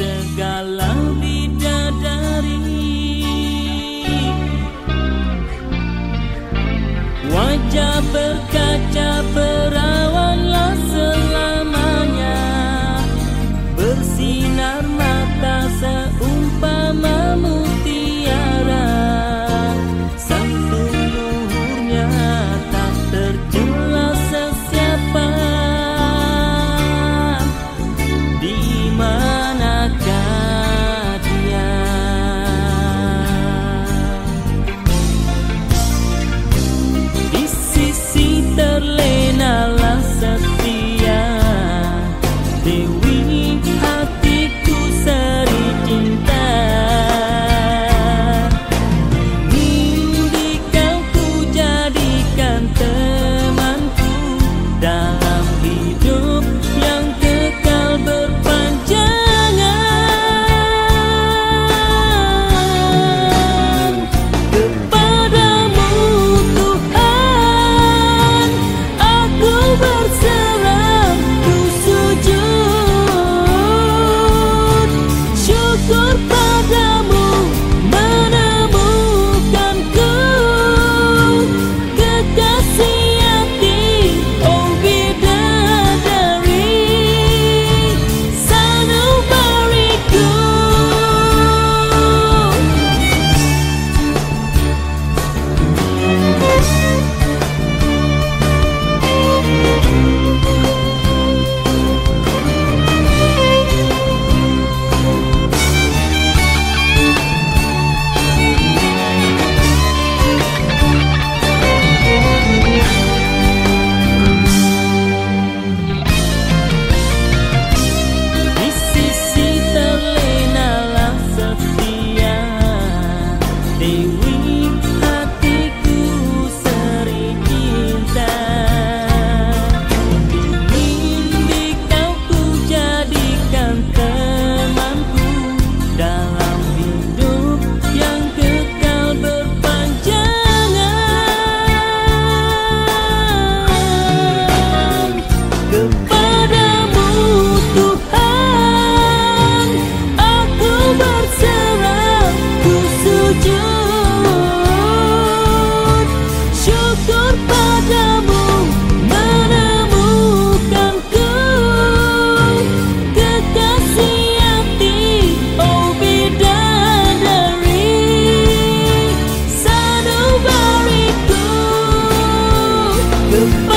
segala bidadari. Wajah berkah you